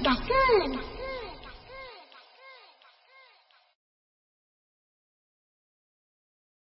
呀是。